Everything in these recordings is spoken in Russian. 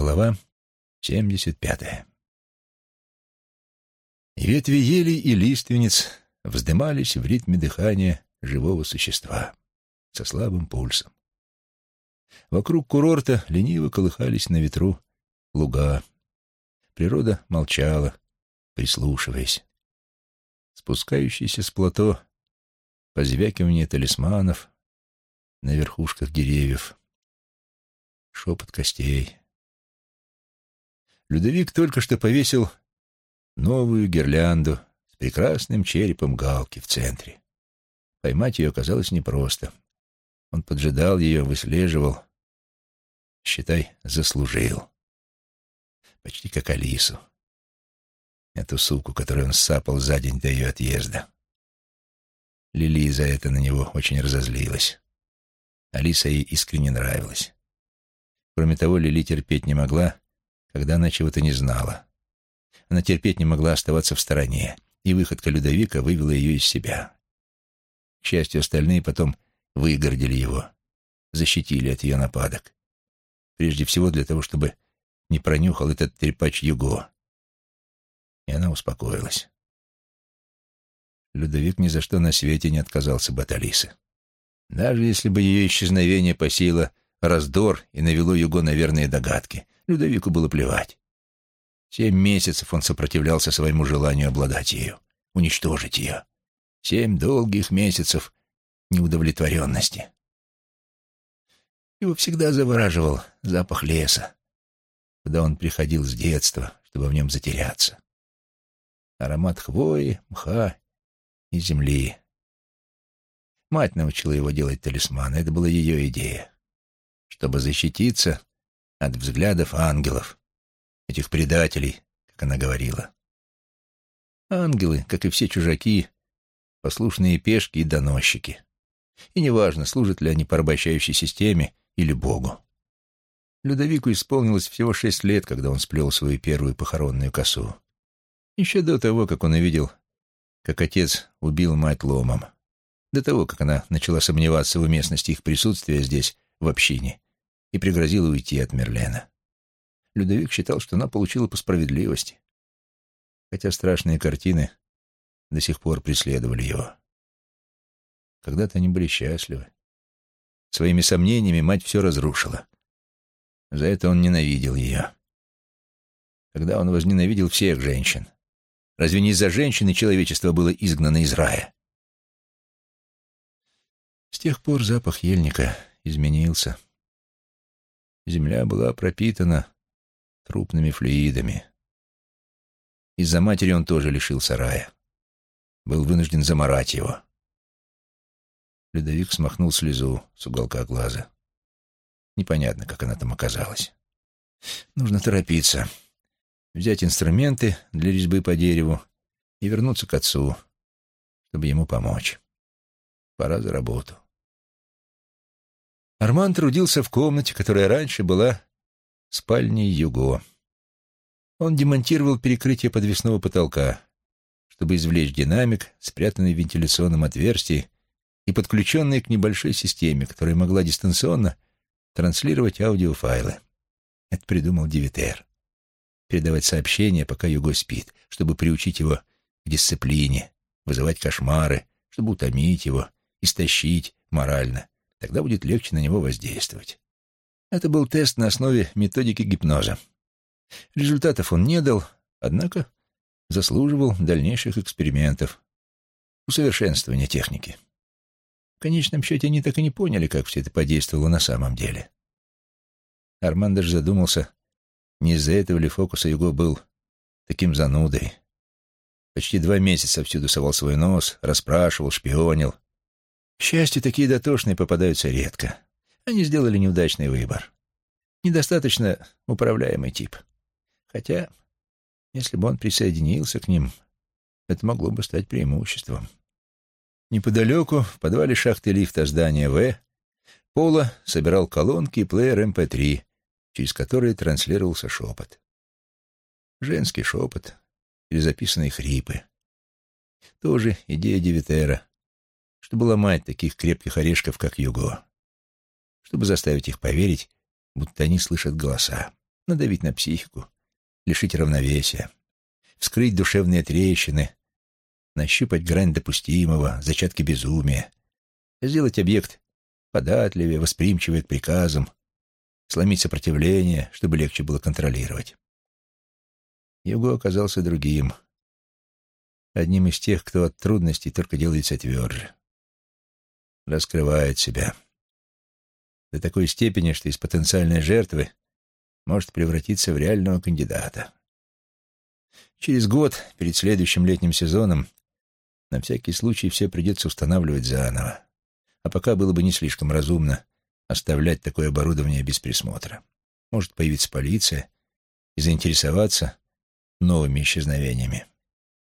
Глава 75. Ветви ели и лиственниц вздымались в ритме дыхания живого существа со слабым пульсом. Вокруг курорта лениво колыхались на ветру луга. Природа молчала, прислушиваясь. Спускающийся с плато позвякивание талисманов на верхушках деревьев, шепот костей. Людовик только что повесил новую гирлянду с прекрасным черепом галки в центре. Поймать ее оказалось непросто. Он поджидал ее, выслеживал. Считай, заслужил. Почти как Алису. Эту суку, которую он сапал за день до ее отъезда. Лили за это на него очень разозлилась. Алиса ей искренне нравилась. Кроме того, Лили терпеть не могла, когда она чего-то не знала. Она терпеть не могла оставаться в стороне, и выходка Людовика вывела ее из себя. К счастью, остальные потом выгородили его, защитили от ее нападок. Прежде всего для того, чтобы не пронюхал этот трепач Юго. И она успокоилась. Людовик ни за что на свете не отказался бы от Алисы. Даже если бы ее исчезновение посеяло раздор и навело Юго на верные догадки — Людовику было плевать. Семь месяцев он сопротивлялся своему желанию обладать ею, уничтожить ее. Семь долгих месяцев неудовлетворенности. Его всегда завораживал запах леса, куда он приходил с детства, чтобы в нем затеряться. Аромат хвои, мха и земли. Мать научила его делать талисманы, это была ее идея. Чтобы защититься, от взглядов ангелов, этих предателей, как она говорила. Ангелы, как и все чужаки, послушные пешки и доносчики. И неважно, служат ли они порабощающей системе или Богу. Людовику исполнилось всего шесть лет, когда он сплел свою первую похоронную косу. Еще до того, как он увидел, как отец убил мать ломом. До того, как она начала сомневаться в уместности их присутствия здесь, в общине, и пригрозила уйти от Мерлена. Людовик считал, что она получила по справедливости, хотя страшные картины до сих пор преследовали его. Когда-то они были счастливы. Своими сомнениями мать все разрушила. За это он ненавидел ее. Когда он возненавидел всех женщин. Разве не из-за женщины человечество было изгнано из рая? С тех пор запах ельника изменился. Земля была пропитана трупными флюидами. Из-за матери он тоже лишился рая. Был вынужден заморать его. Людовик смахнул слезу с уголка глаза. Непонятно, как она там оказалась. Нужно торопиться. Взять инструменты для резьбы по дереву и вернуться к отцу, чтобы ему помочь. Пора за работу. Арман трудился в комнате, которая раньше была спальней Юго. Он демонтировал перекрытие подвесного потолка, чтобы извлечь динамик, спрятанный в вентиляционном отверстии и подключенный к небольшой системе, которая могла дистанционно транслировать аудиофайлы. Это придумал Дивитер. Передавать сообщения, пока Юго спит, чтобы приучить его к дисциплине, вызывать кошмары, чтобы утомить его, истощить морально, Тогда будет легче на него воздействовать. Это был тест на основе методики гипноза. Результатов он не дал, однако заслуживал дальнейших экспериментов, усовершенствования техники. В конечном счете они так и не поняли, как все это подействовало на самом деле. Арман даже задумался, не из-за этого ли фокуса его был таким занудой. Почти два месяца всюду совал свой нос, расспрашивал, шпионил — к счастью, такие дотошные попадаются редко. Они сделали неудачный выбор. Недостаточно управляемый тип. Хотя, если бы он присоединился к ним, это могло бы стать преимуществом. Неподалеку, в подвале шахты лифта здания В, Пола собирал колонки и плеер МП-3, эм через которые транслировался шепот. Женский шепот или записанные хрипы. Тоже идея Девитера чтобы ломать таких крепких орешков, как Юго, чтобы заставить их поверить, будто они слышат голоса. надавить на психику, лишить равновесия, вскрыть душевные трещины, нащупать грань допустимого, зачатки безумия, сделать объект податливее, восприимчивее к приказам, сломить сопротивление, чтобы легче было контролировать. Юго оказался другим, одним из тех, кто от трудностей только делается тверже, раскрывает себя до такой степени, что из потенциальной жертвы может превратиться в реального кандидата. Через год, перед следующим летним сезоном, на всякий случай все придется устанавливать заново. А пока было бы не слишком разумно оставлять такое оборудование без присмотра. Может появиться полиция и заинтересоваться новыми исчезновениями.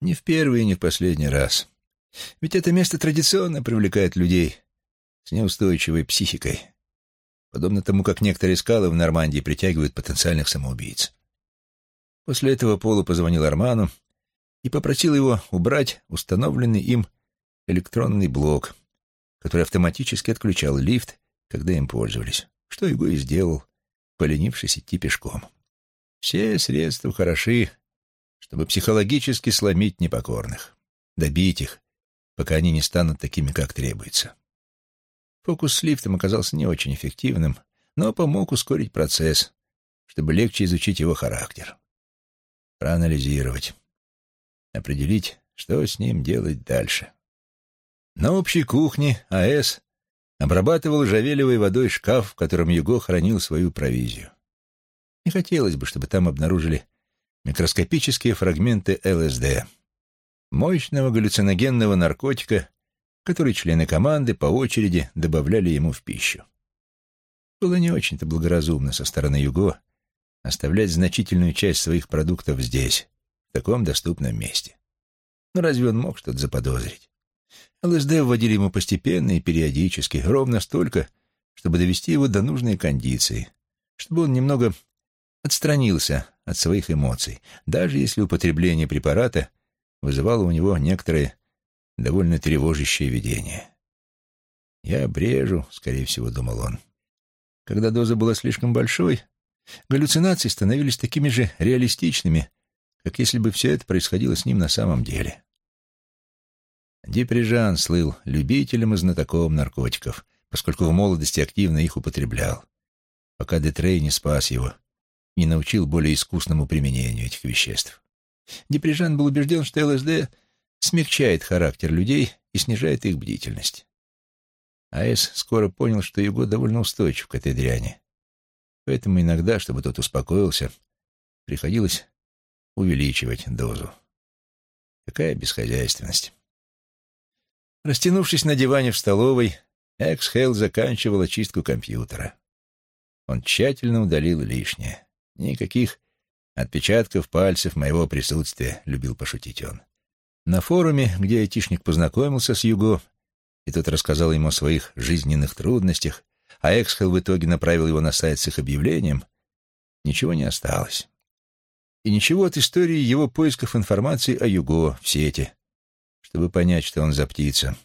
Не в первый и не в последний раз. Ведь это место традиционно привлекает людей с неустойчивой психикой, подобно тому, как некоторые скалы в Нормандии притягивают потенциальных самоубийц. После этого Полу позвонил Арману и попросил его убрать установленный им электронный блок, который автоматически отключал лифт, когда им пользовались, что его и сделал, поленившись идти пешком. Все средства хороши, чтобы психологически сломить непокорных, добить их, пока они не станут такими, как требуется. Фокус с лифтом оказался не очень эффективным, но помог ускорить процесс, чтобы легче изучить его характер. Проанализировать. Определить, что с ним делать дальше. На общей кухне А.С. обрабатывал жавелевой водой шкаф, в котором Юго хранил свою провизию. Не хотелось бы, чтобы там обнаружили микроскопические фрагменты ЛСД, мощного галлюциногенного наркотика, который члены команды по очереди добавляли ему в пищу. Было не очень-то благоразумно со стороны Юго оставлять значительную часть своих продуктов здесь, в таком доступном месте. Но разве он мог что-то заподозрить? ЛСД вводили ему постепенно и периодически, ровно столько, чтобы довести его до нужной кондиции, чтобы он немного отстранился от своих эмоций, даже если употребление препарата вызывало у него некоторые довольно тревожащее видение. «Я обрежу», — скорее всего, думал он. Когда доза была слишком большой, галлюцинации становились такими же реалистичными, как если бы все это происходило с ним на самом деле. Деприжан слыл любителем и знатоком наркотиков, поскольку в молодости активно их употреблял, пока Детрей не спас его, не научил более искусному применению этих веществ. Деприжан был убежден, что ЛСД смягчает характер людей и снижает их бдительность. А.С. скоро понял, что Юго довольно устойчив к этой дряни. Поэтому иногда, чтобы тот успокоился, приходилось увеличивать дозу. Какая бесхозяйственность. Растянувшись на диване в столовой, Экс-Хейл заканчивал очистку компьютера. Он тщательно удалил лишнее. Никаких отпечатков пальцев моего присутствия, любил пошутить он. На форуме, где айтишник познакомился с Юго, и тот рассказал ему о своих жизненных трудностях, а Эксхел в итоге направил его на сайт с их объявлением, ничего не осталось. И ничего от истории его поисков информации о Юго в сети, чтобы понять, что он за птица.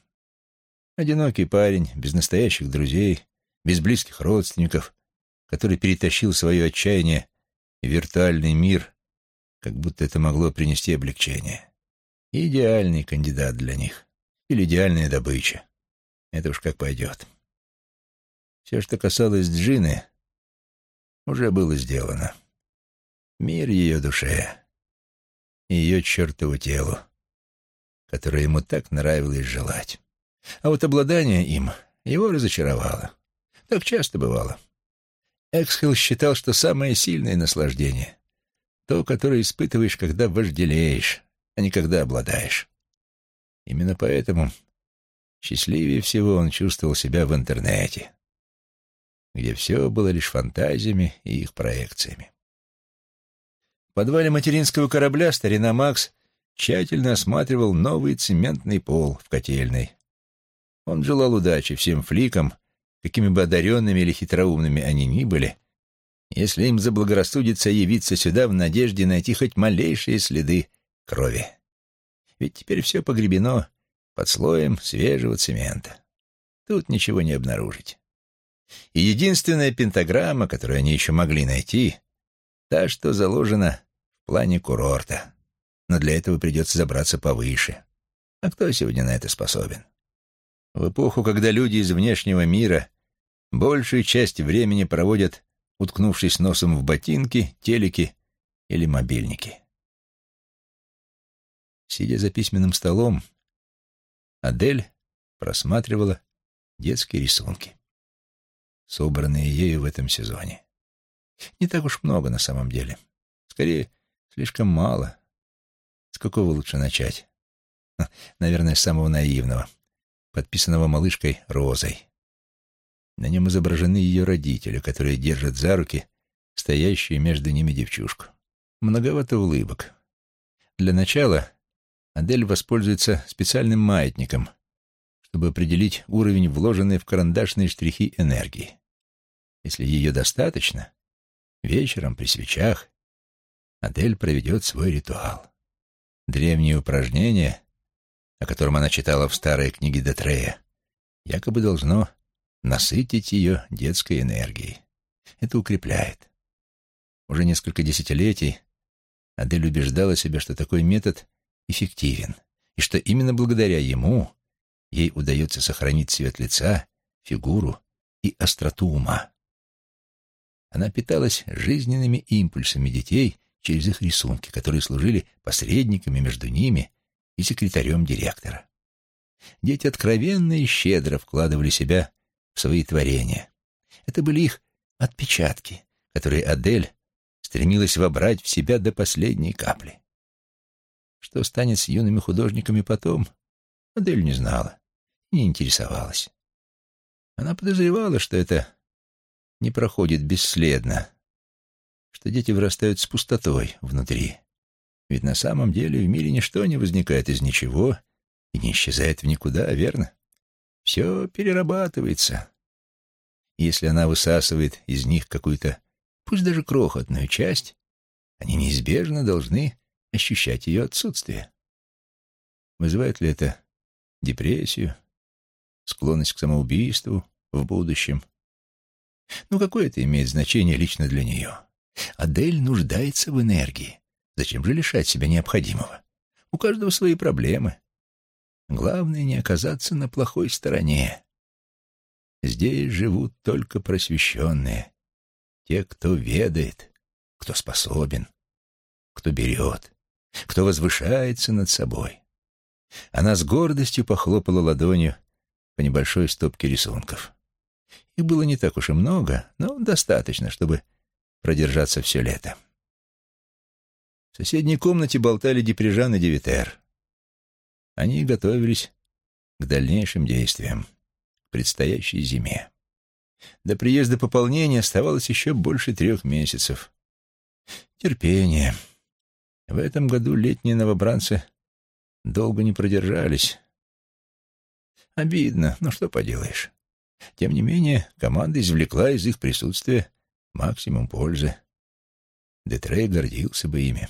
Одинокий парень, без настоящих друзей, без близких родственников, который перетащил свое отчаяние в виртуальный мир, как будто это могло принести облегчение. Идеальный кандидат для них. Или идеальная добыча. Это уж как пойдет. Все, что касалось Джины, уже было сделано. Мир ее душе и ее чертову телу, которое ему так нравилось желать. А вот обладание им его разочаровало. Так часто бывало. Эксхилл считал, что самое сильное наслаждение — то, которое испытываешь, когда вожделеешь, а не когда обладаешь. Именно поэтому счастливее всего он чувствовал себя в интернете, где все было лишь фантазиями и их проекциями. В подвале материнского корабля старина Макс тщательно осматривал новый цементный пол в котельной. Он желал удачи всем фликам, какими бы одаренными или хитроумными они ни были, если им заблагорассудится явиться сюда в надежде найти хоть малейшие следы крови. Ведь теперь все погребено под слоем свежего цемента. Тут ничего не обнаружить. И единственная пентаграмма, которую они еще могли найти, Та, что заложена в плане курорта. Но для этого придется забраться повыше. А кто сегодня на это способен? В эпоху, когда люди из внешнего мира большую часть времени проводят, уткнувшись носом в ботинки, телеки или мобильники. Сидя за письменным столом, Адель просматривала детские рисунки, собранные ею в этом сезоне. Не так уж много на самом деле. Скорее, слишком мало. С какого лучше начать? Наверное, с самого наивного, подписанного малышкой Розой. На нем изображены ее родители, которые держат за руки стоящую между ними девчушку. Многовато улыбок. Для начала Адель воспользуется специальным маятником, чтобы определить уровень вложенной в карандашные штрихи энергии. Если ее достаточно, вечером при свечах Адель проведет свой ритуал. Древнее упражнение, о котором она читала в старой книге Детрея, якобы должно насытить ее детской энергией. Это укрепляет. Уже несколько десятилетий Адель убеждала себя, что такой метод эффективен, и что именно благодаря ему ей удается сохранить цвет лица, фигуру и остроту ума. Она питалась жизненными импульсами детей через их рисунки, которые служили посредниками между ними и секретарем директора. Дети откровенно и щедро вкладывали себя в свои творения. Это были их отпечатки, которые Адель стремилась вобрать в себя до последней капли. Что станет с юными художниками потом, Адель не знала, не интересовалась. Она подозревала, что это не проходит бесследно, что дети вырастают с пустотой внутри. Ведь на самом деле в мире ничто не возникает из ничего и не исчезает в никуда, верно? Все перерабатывается. Если она высасывает из них какую-то, пусть даже крохотную часть, они неизбежно должны ощущать ее отсутствие. Вызывает ли это депрессию, склонность к самоубийству в будущем? Ну, какое это имеет значение лично для нее? Адель нуждается в энергии. Зачем же лишать себя необходимого? У каждого свои проблемы. Главное не оказаться на плохой стороне. Здесь живут только просвещенные, те, кто ведает, кто способен, кто берет, кто возвышается над собой. Она с гордостью похлопала ладонью по небольшой стопке рисунков. Их было не так уж и много, но достаточно, чтобы продержаться все лето. В соседней комнате болтали Деприжан и Девитер. Они готовились к дальнейшим действиям, к предстоящей зиме. До приезда пополнения оставалось еще больше трех месяцев. Терпение. В этом году летние новобранцы долго не продержались. Обидно, но что поделаешь. Тем не менее, команда извлекла из их присутствия максимум пользы. Детрей гордился бы ими.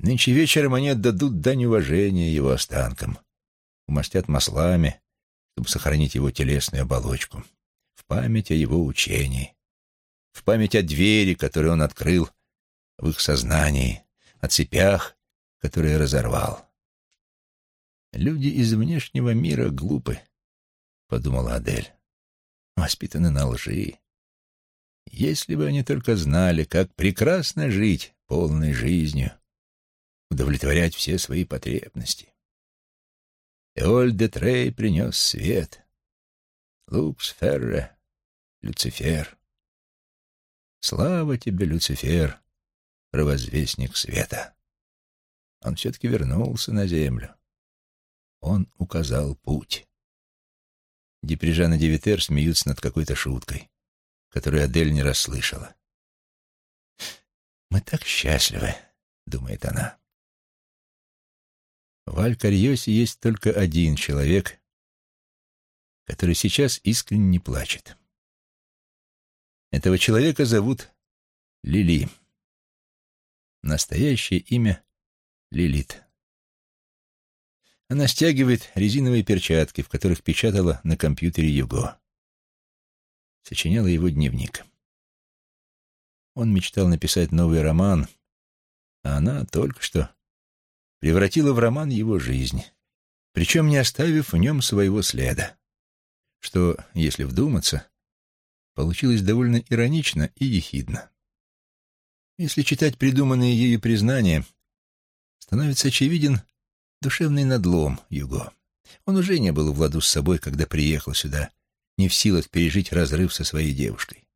Нынче вечером они отдадут дань уважения его останкам, умастят маслами, чтобы сохранить его телесную оболочку, в память о его учении, в память о двери, которую он открыл в их сознании, о цепях, которые разорвал. Люди из внешнего мира глупы, — подумала Адель, — воспитаны на лжи. Если бы они только знали, как прекрасно жить полной жизнью, удовлетворять все свои потребности. Эоль де Трей принес свет. Лукс Ферре, Люцифер. Слава тебе, Люцифер, провозвестник света. Он все-таки вернулся на землю. Он указал путь. Деприжан и Девитер смеются над какой-то шуткой, которую Адель не расслышала. «Мы так счастливы», — думает она. В Аль-Карьосе есть только один человек, который сейчас искренне не плачет. Этого человека зовут Лили. Настоящее имя — Лилит. Она стягивает резиновые перчатки, в которых печатала на компьютере Юго. Сочиняла его дневник. Он мечтал написать новый роман, а она только что превратила в роман его жизнь, причем не оставив в нем своего следа, что, если вдуматься, получилось довольно иронично и ехидно. Если читать придуманные ею признания, становится очевиден душевный надлом Юго. Он уже не был в ладу с собой, когда приехал сюда, не в силах пережить разрыв со своей девушкой.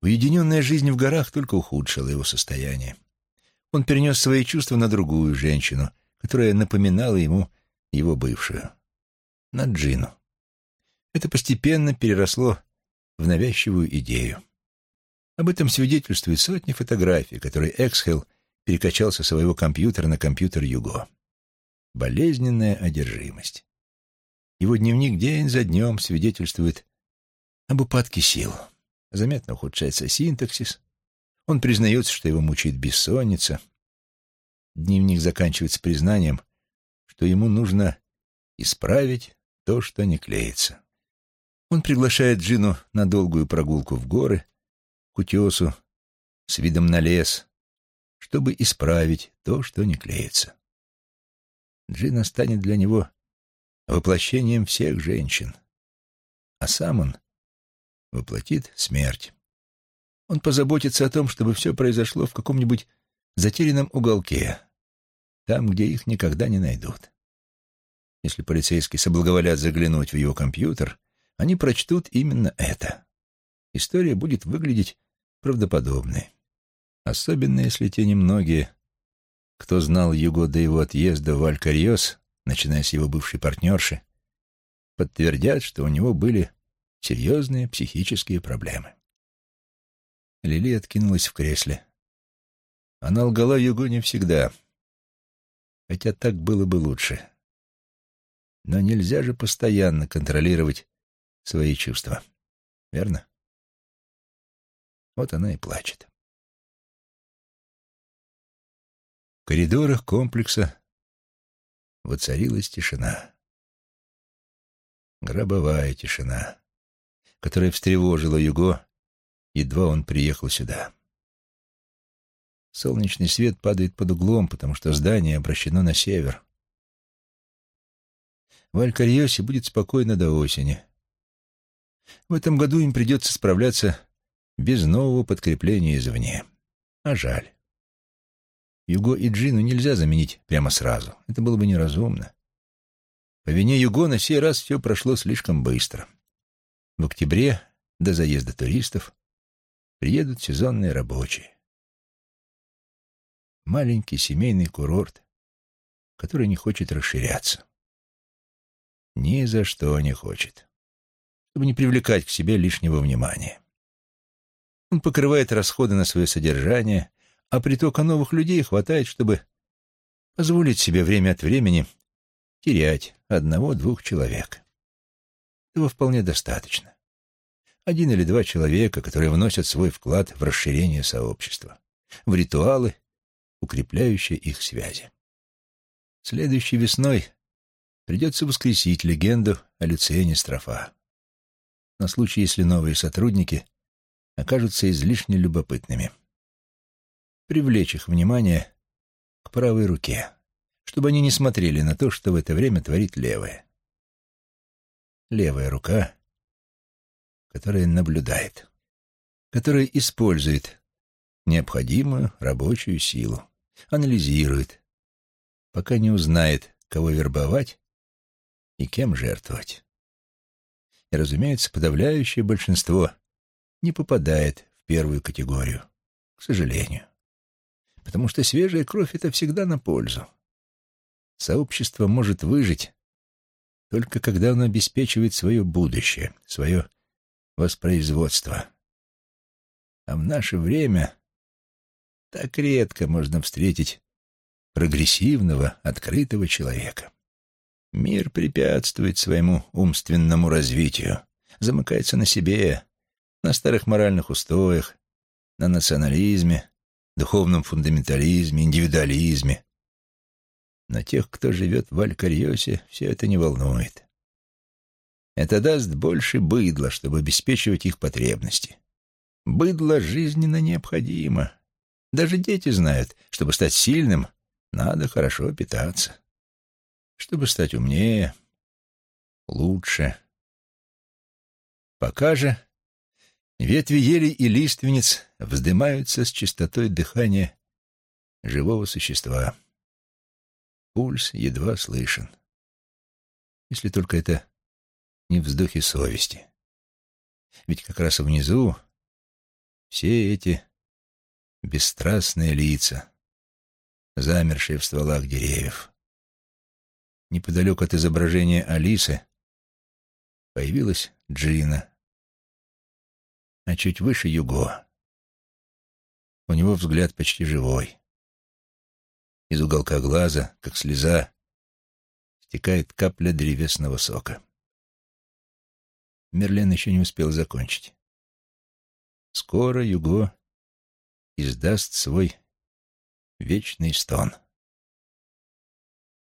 Уединенная жизнь в горах только ухудшила его состояние. Он перенес свои чувства на другую женщину, которая напоминала ему его бывшую, на Джину. Это постепенно переросло в навязчивую идею. Об этом свидетельствуют сотни фотографий, которые Эксхелл перекачал со своего компьютера на компьютер Юго. Болезненная одержимость. Его дневник день за днем свидетельствует об упадке сил. Заметно ухудшается синтаксис. Он признается, что его мучает бессонница. Дневник заканчивается признанием, что ему нужно исправить то, что не клеится. Он приглашает Джину на долгую прогулку в горы, к утесу, с видом на лес, чтобы исправить то, что не клеится. Джина станет для него воплощением всех женщин, а сам он воплотит смерть. Он позаботится о том, чтобы все произошло в каком-нибудь затерянном уголке, там, где их никогда не найдут. Если полицейские соблаговолят заглянуть в его компьютер, они прочтут именно это. История будет выглядеть правдоподобной. Особенно, если те немногие, кто знал Юго до его отъезда в Алькариос, начиная с его бывшей партнерши, подтвердят, что у него были серьезные психические проблемы. Лили откинулась в кресле. Она лгала Юго не всегда, хотя так было бы лучше. Но нельзя же постоянно контролировать свои чувства, верно? Вот она и плачет. В коридорах комплекса воцарилась тишина. Гробовая тишина, которая встревожила Юго, едва он приехал сюда. Солнечный свет падает под углом, потому что здание обращено на север. В будет спокойно до осени. В этом году им придется справляться без нового подкрепления извне. А жаль. Юго и Джину нельзя заменить прямо сразу. Это было бы неразумно. По вине Юго на сей раз все прошло слишком быстро. В октябре, до заезда туристов, приедут сезонные рабочие. Маленький семейный курорт, который не хочет расширяться. Ни за что не хочет, чтобы не привлекать к себе лишнего внимания. Он покрывает расходы на свое содержание, а притока новых людей хватает, чтобы позволить себе время от времени терять одного-двух человек. Этого вполне достаточно. Один или два человека, которые вносят свой вклад в расширение сообщества, в ритуалы, укрепляющие их связи. Следующей весной придется воскресить легенду о Люциене Строфа. На случай, если новые сотрудники окажутся излишне любопытными привлечь их внимание к правой руке, чтобы они не смотрели на то, что в это время творит левая. Левая рука, которая наблюдает, которая использует необходимую рабочую силу, анализирует, пока не узнает, кого вербовать и кем жертвовать. И, разумеется, подавляющее большинство не попадает в первую категорию, к сожалению потому что свежая кровь — это всегда на пользу. Сообщество может выжить только когда оно обеспечивает свое будущее, свое воспроизводство. А в наше время так редко можно встретить прогрессивного, открытого человека. Мир препятствует своему умственному развитию, замыкается на себе, на старых моральных устоях, на национализме, духовном фундаментализме, индивидуализме. Но тех, кто живет в Алькариосе, все это не волнует. Это даст больше быдла, чтобы обеспечивать их потребности. Быдло жизненно необходимо. Даже дети знают, чтобы стать сильным, надо хорошо питаться. Чтобы стать умнее, лучше. Пока же ветви ели и лиственниц вздымаются с чистотой дыхания живого существа. Пульс едва слышен. Если только это не вздохи совести. Ведь как раз внизу все эти бесстрастные лица, замершие в стволах деревьев. Неподалеку от изображения Алисы появилась Джина, а чуть выше Юго. У него взгляд почти живой. Из уголка глаза, как слеза, стекает капля древесного сока. Мерлен еще не успел закончить. Скоро Юго издаст свой вечный стон.